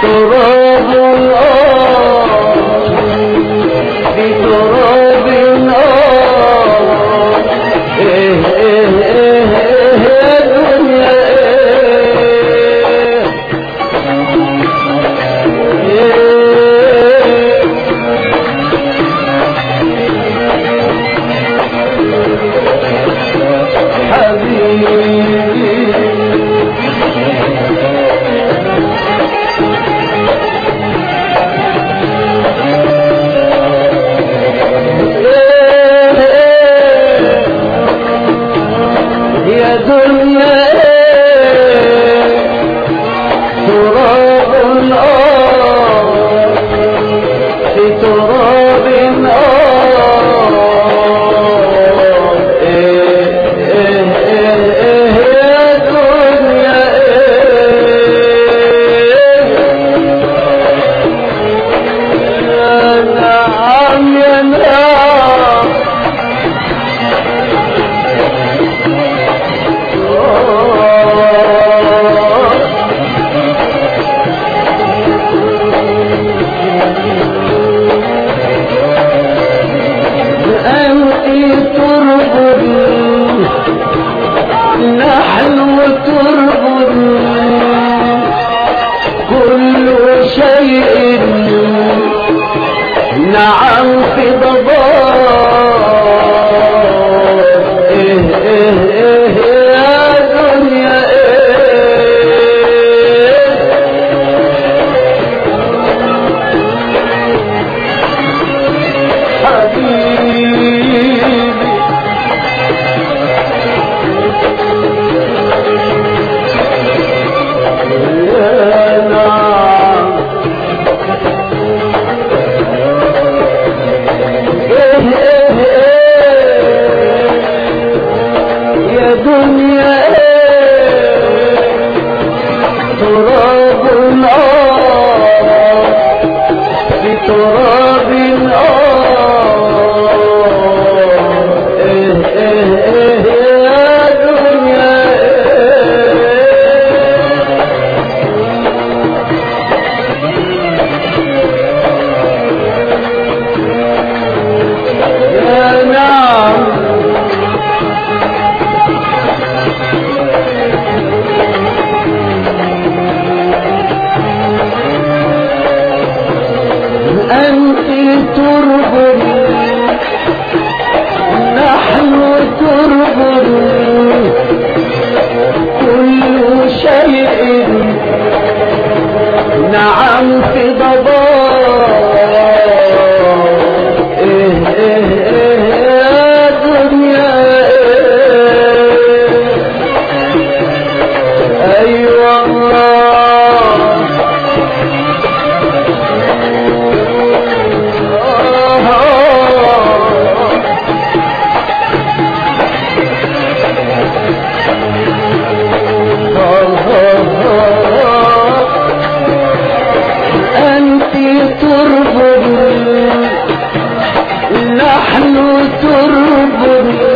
Hey, hey, hey. نحن تربنا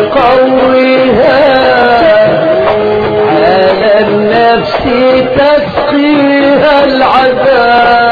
قويها على النفس تسقيها العذاب.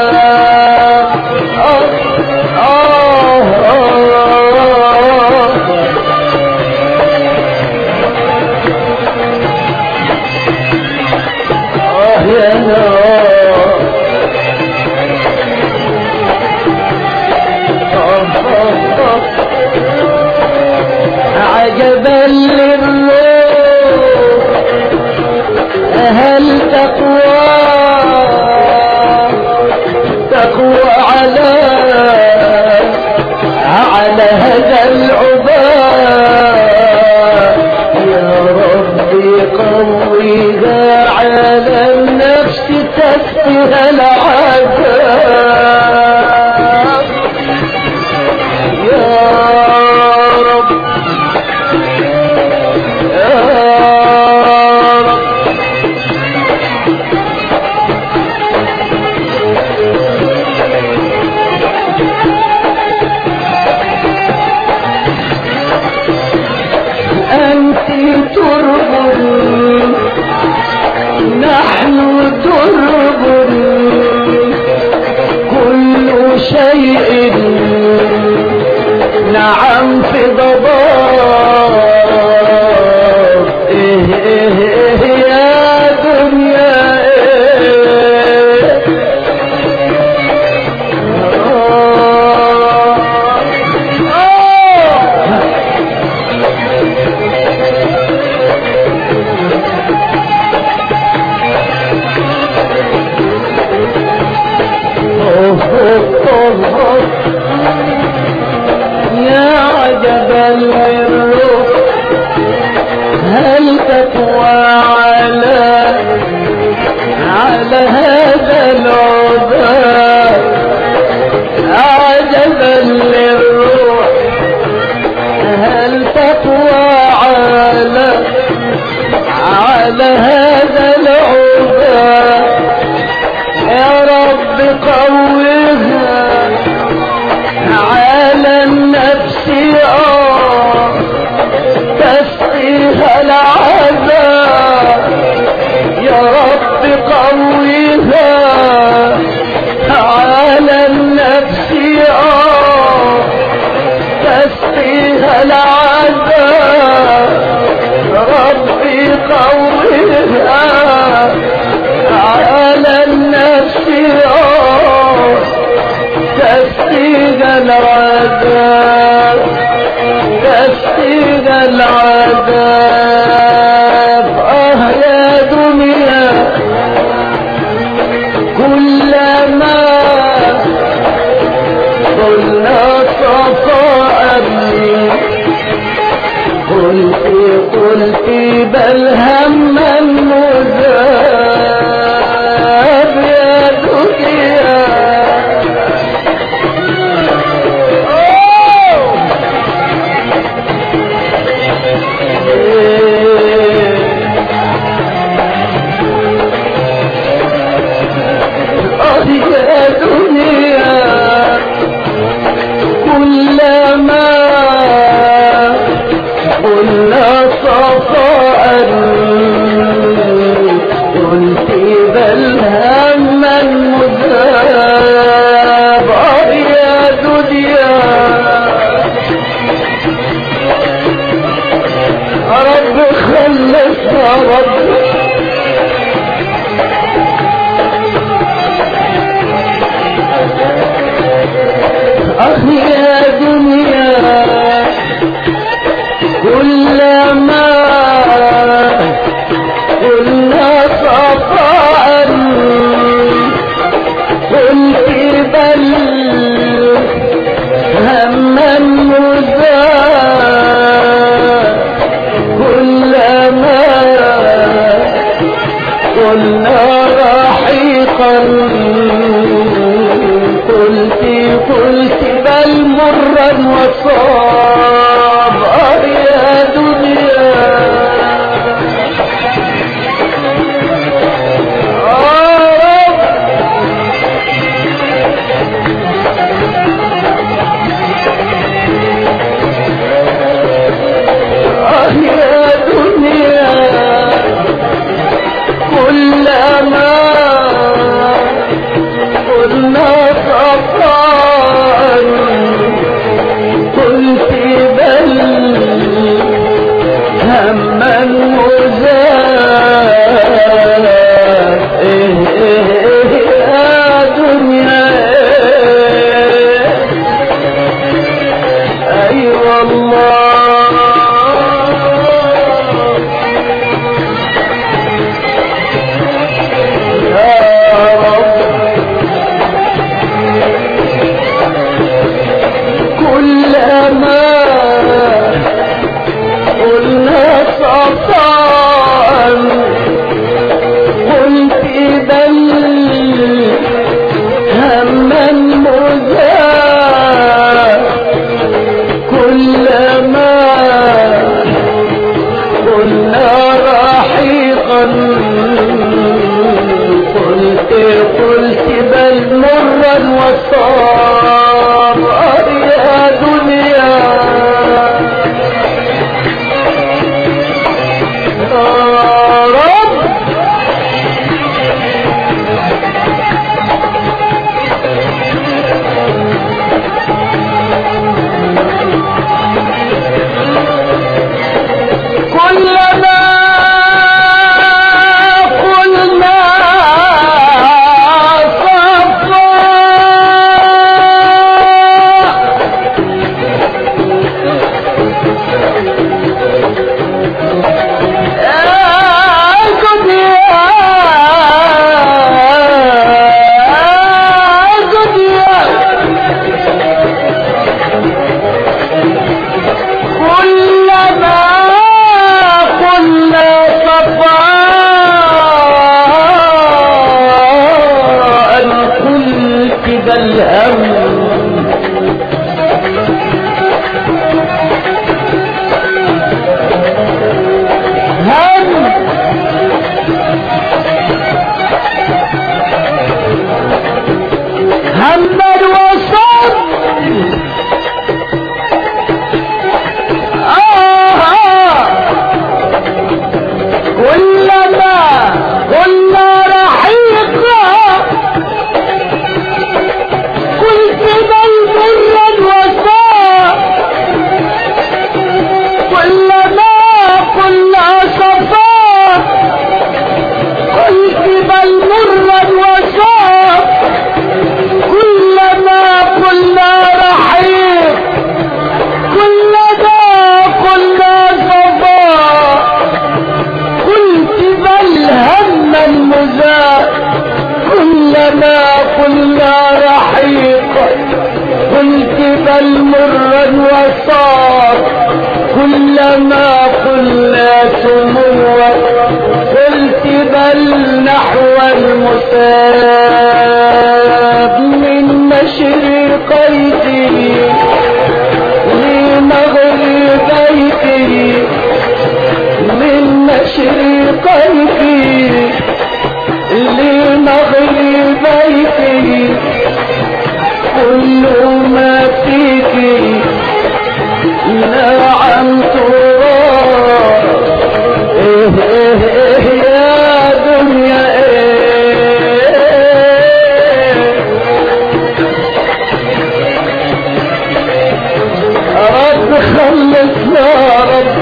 خلصنا يا رب.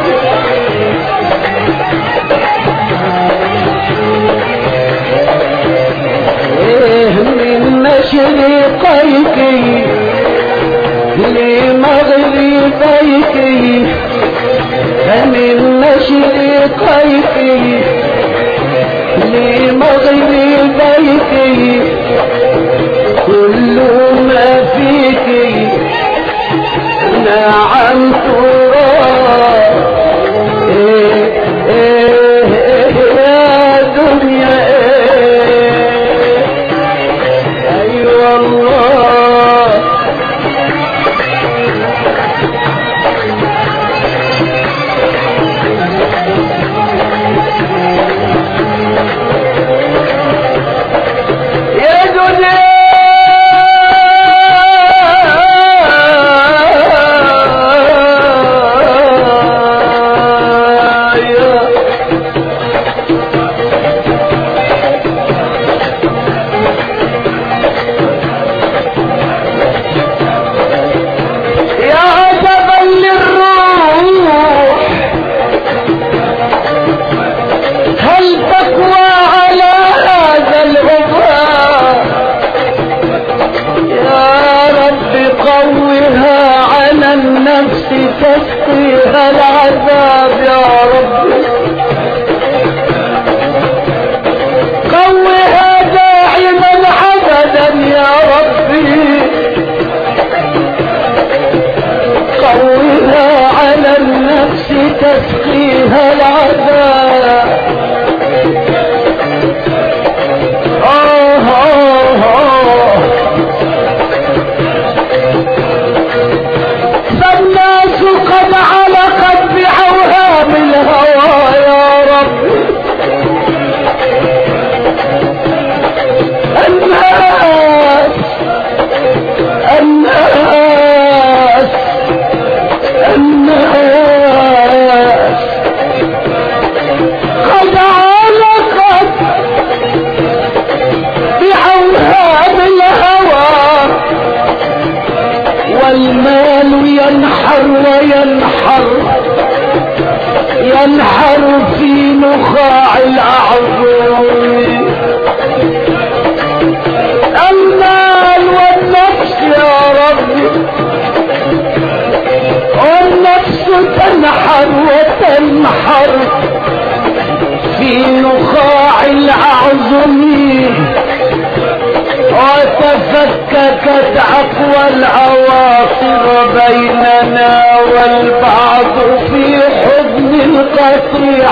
إيه من مشرقيك لمغربيك فمن مشرقيك لمغربيك كل ما فيك نعمت تسقيها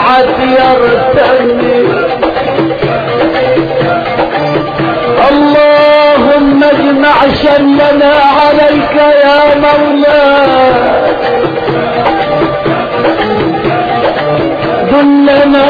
عاد يرتني اللهم اجمع شملنا عليك يا مولاي دلنا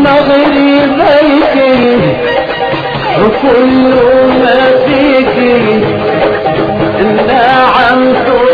لمغربيك وكل ما فيك نعم تراب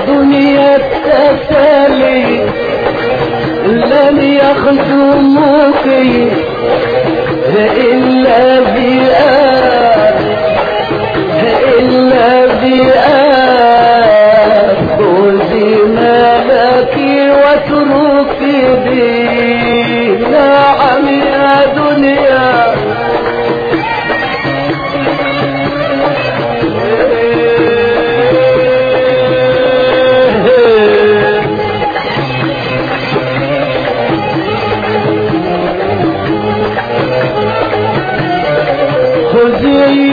يا دنيا التسالي لم يخدموك إلا بآب إلا بآب خذي مالك واتركي خذي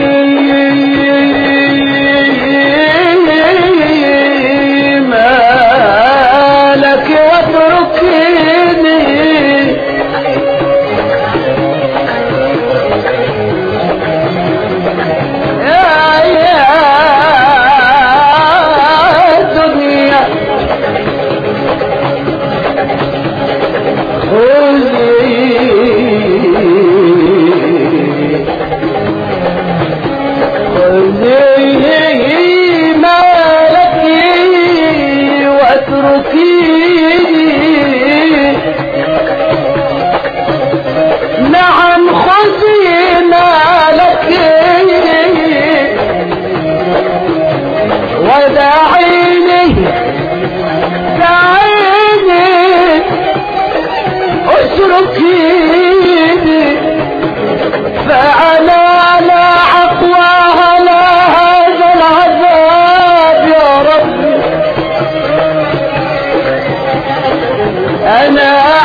ودعيني دعيني اتركيني فأنا على عقوى على هذا العذاب يا رب. أنا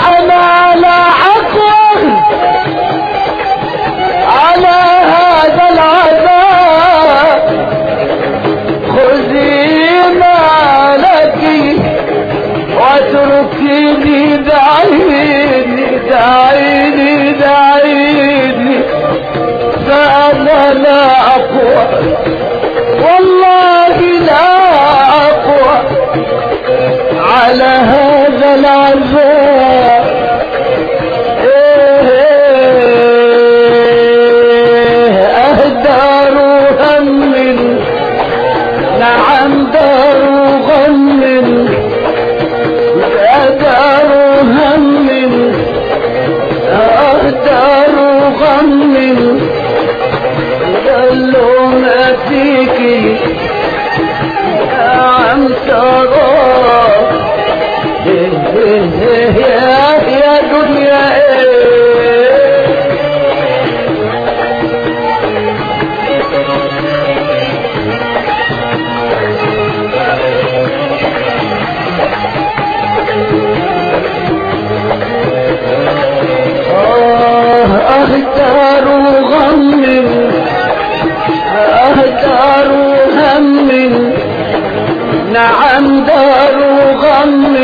نعم دار غم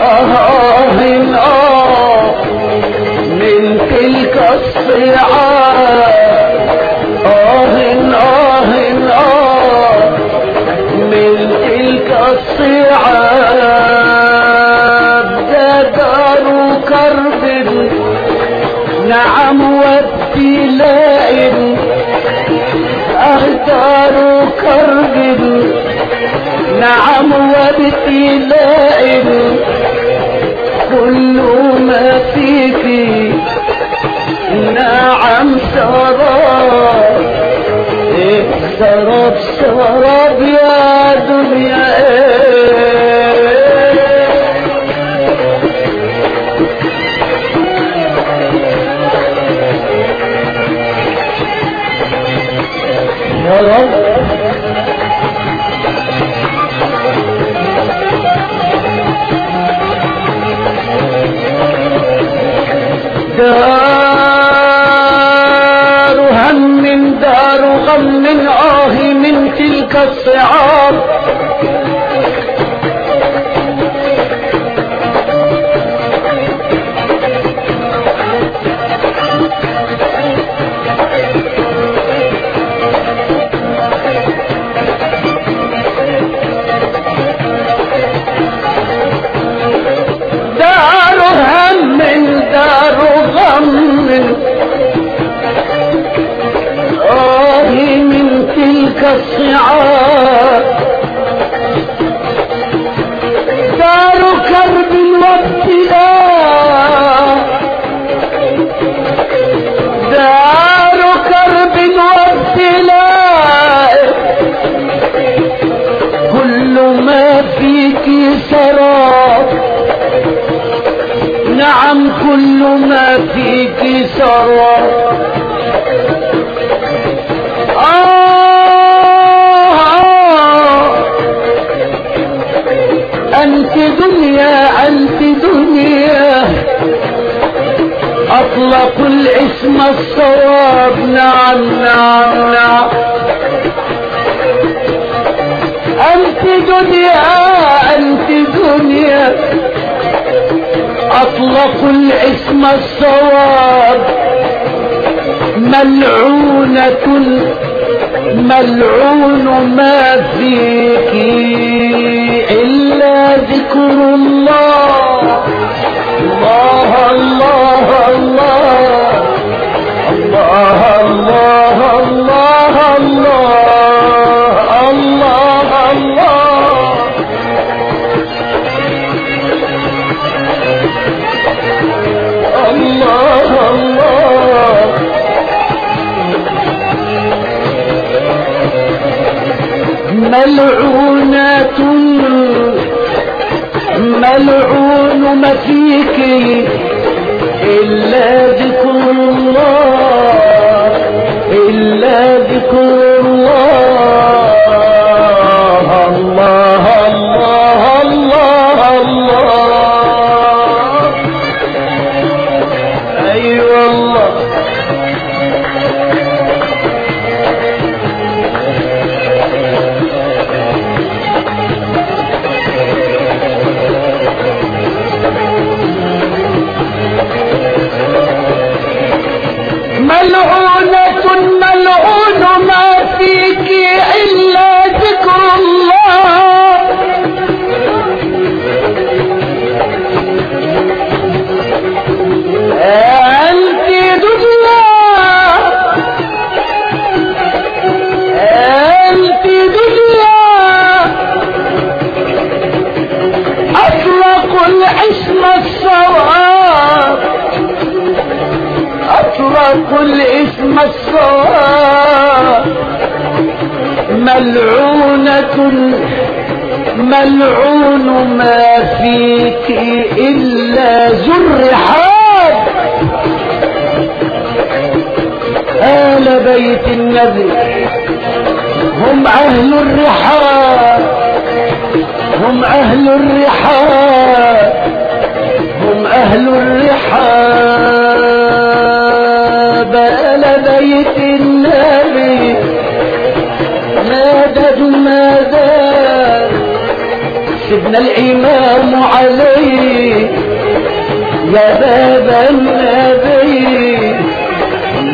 آه آه آه من تلك الصيعات آه آه آه من تلك الصيعات ده دار كرب. نعم وابتلاء. أهدار كرب. نعم وابتلاء كل ما فيك نعم سراب إيه سراب سراب يا دنيا. يا رب. دار هم من دار غم من آه من تلك الصعاب. تلك الصعاب دار كرب وابتلاء. دار كرب وابتلاء. كل ما فيك سراب نعم كل ما فيك سراب أنت دنيا أنت دنيا. أطلق الاسم الصواب. نعم نعم نعم. أنت دنيا أنت دنيا. أطلق الاسم الصواب. ملعونة ملعون ما فيك إلا ذكر الله الله الله الله الله الله الله, الله ملعونات ملعون ما فيك إلا ذكر الله. ما فيك إلا ذو الرحاب آل بيت النبي هم أهل الرحاب هم أهل الرحاب هم أهل الرحاب سيدنا الإمام علي. يا باب النبي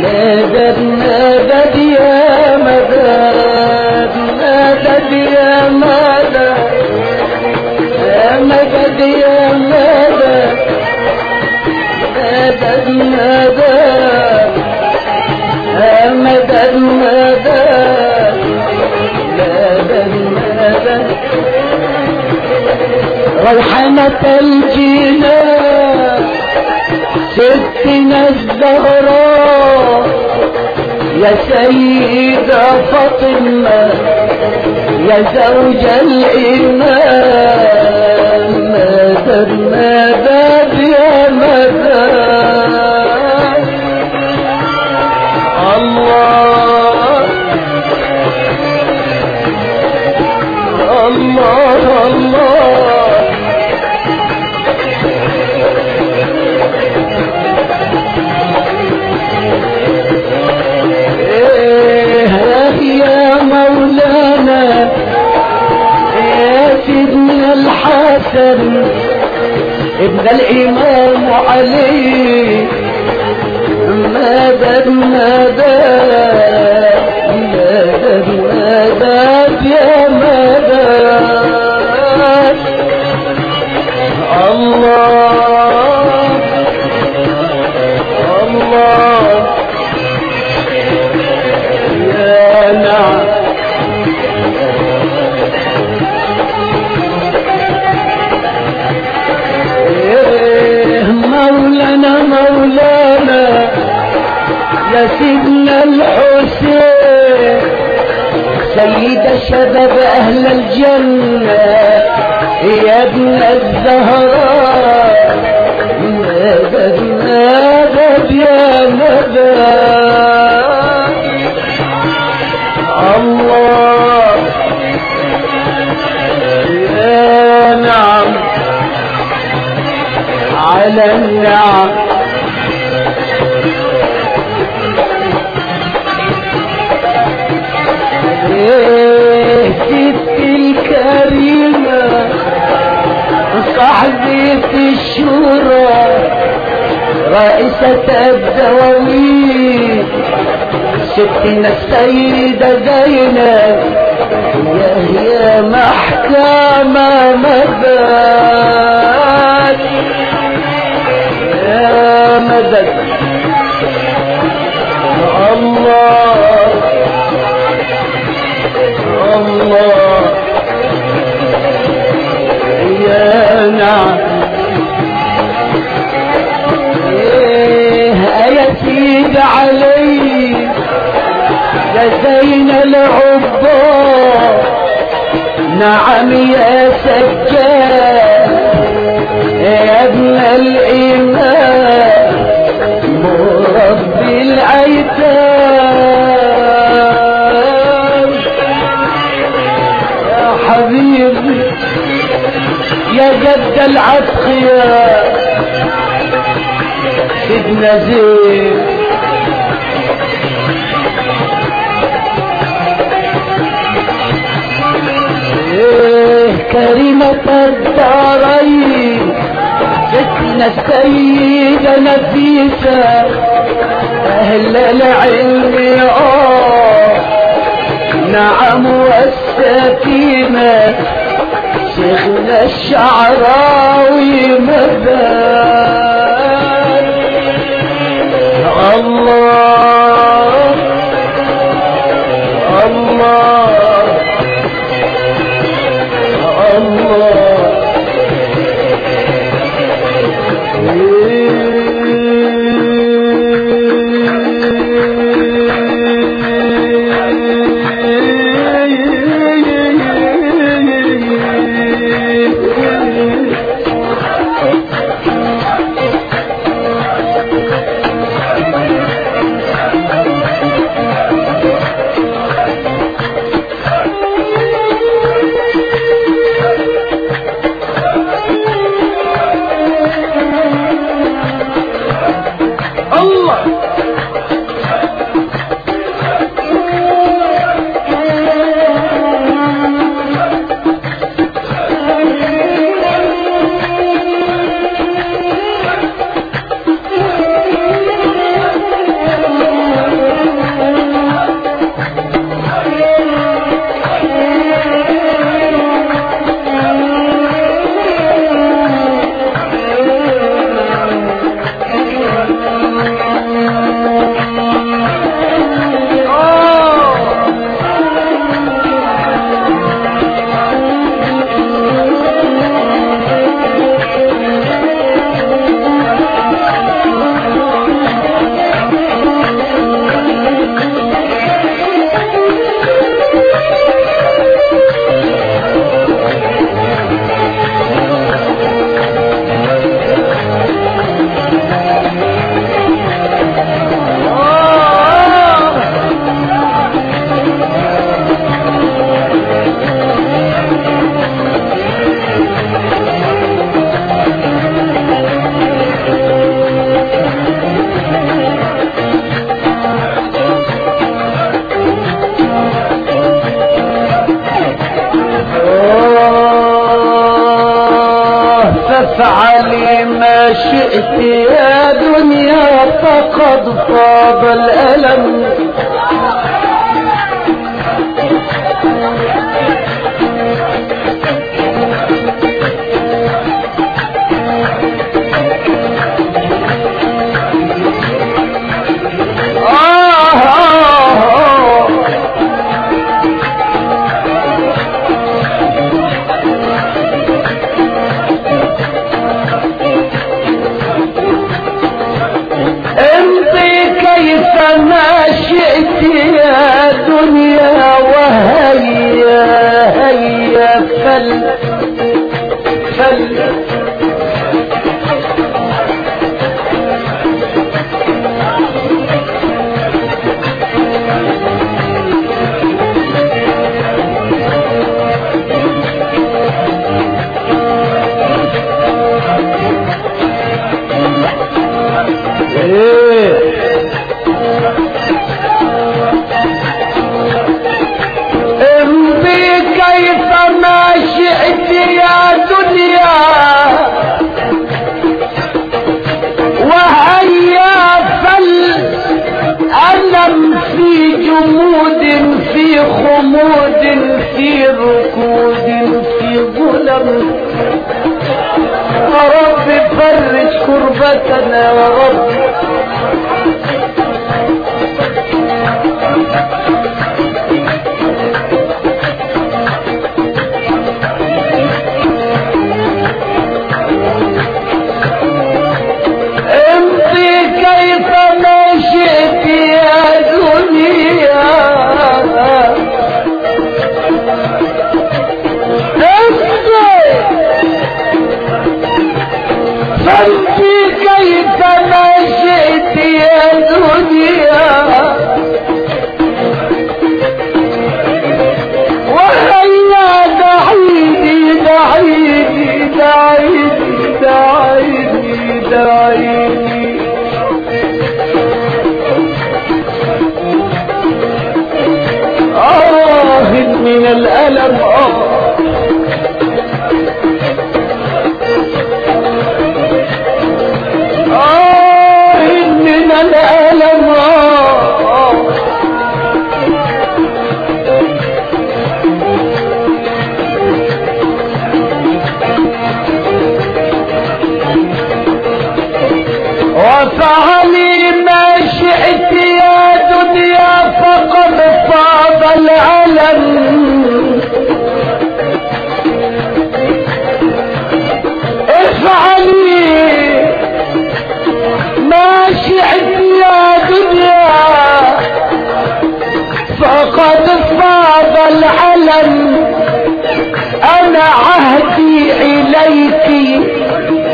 مدد مدد يا مدد مدد يا مدد يا مدد يا مدد مدد مدد يا مدد مدد. ريحانة الجنان ستنا الزهراء يا سيدة فاطمة يا زوج الإمام مدد مدد يا مدد الحسن ابن الإمام علي. مدد مدد مدد مدد يا مولانا يا سيدنا الحسين. سيد شباب أهل الجنة يا ابن الزهراء. مدد مدد يا مدد الله. يا نعم. على النعم. إيه ست الكريمة صاحبة الشورى رئيسة الدواوين. ستنا السيدة زينب يا هي محكمة مدد يا مدد الله. الله يا نعم سيد العباد نعم يا سجاد يا ابن الإمام مربي الأيتام حبيبي يا جد العتقية سيدنا زين إيه كريمة الدارين ستنا السيدة نفيسة أهل العلم آه نعم والسكينة شيخنا الشعراوي مبان الله الله الله. يا دنيا فقد طاب الألم. كربتنا يا رب من الألم. آه آه من الألم. آه وفعلي افعلي ما شئت يا فقد طاب العلم. أنا عهدي إليك.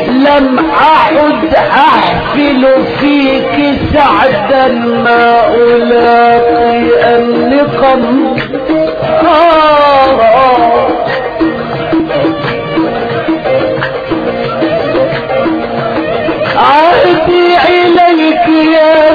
لم أعد أحفل فيك سعدا ما ألاقي النقم آه. يا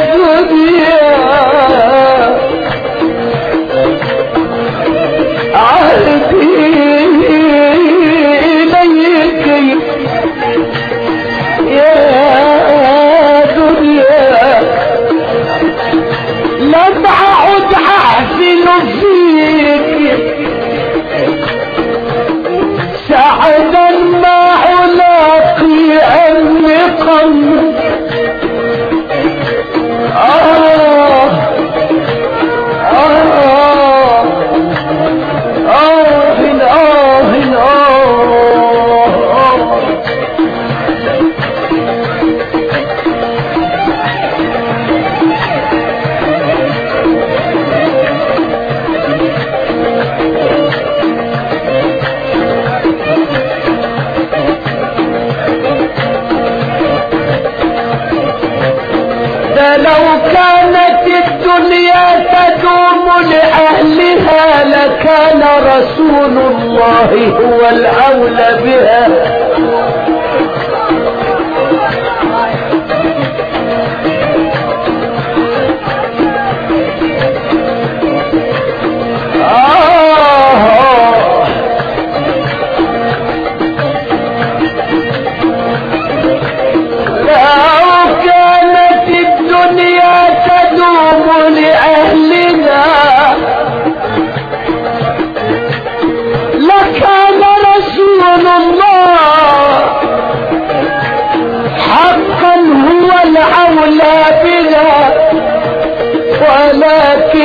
لو كانت الدنيا تدوم لأهلها لكان رسول الله هو الأولى بها.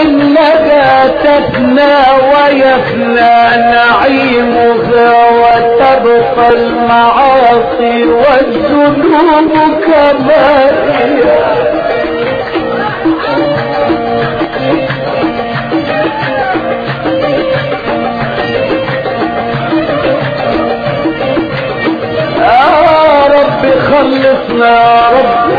لدى تفنى ويفنى نعيمها وتبقى المعاصي والذنوب كما هي. رب خلصنا يا رب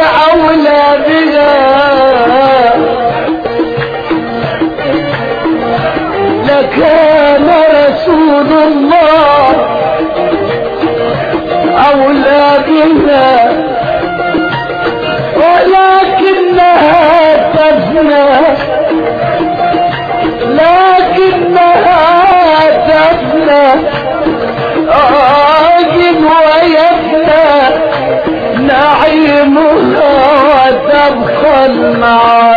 أولى بها لكان رسول الله أولى بها ولكنها تفنى لكنها تفنى آجم ويفنى Krishna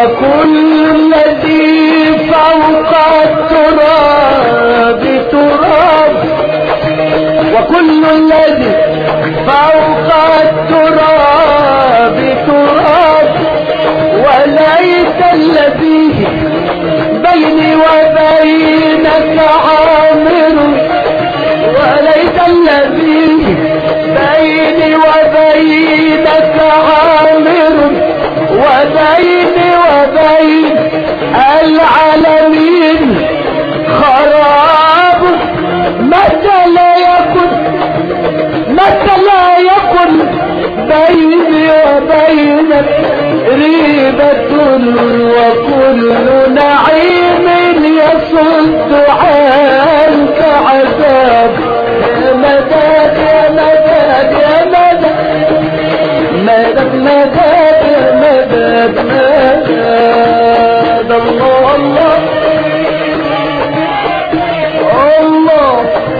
وكل الذي فوق التراب تراب. وكل الذي فوق التراب تراب. وليس الذي بيني وبينك عامر. وليس الذي العالمين. خراب. متى لا يكن متى لا يكن بيني وبينك ريبة وكل نعيم يصد عنك عذاب. مدد يا مدد يا مدد. مدد مدد. الله الله الله